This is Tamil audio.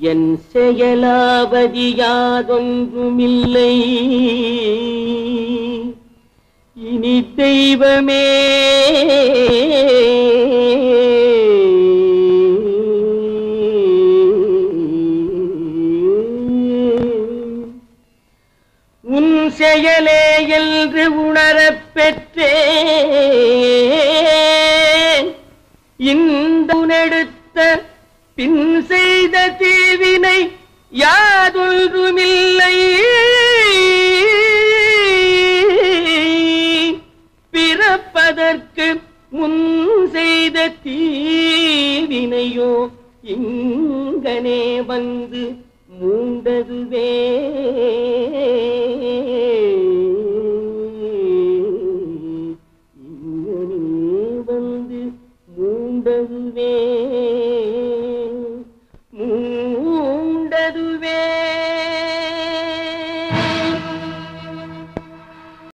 என் செயலாவதி யாதொன்றுமில்லை. இனி தெய்வமே. உன் செயலே என்று உணரப் பெற்றேன். இந்த உனெடுத்த பின் செய்த தீவினை யாதொன்றுமில்லை. பிறப்பதற்கு முன் செய்த தீவினையோ இங்கனே வந்து மூண்டதுவே. இங்கனே வந்து மூண்டதுவே.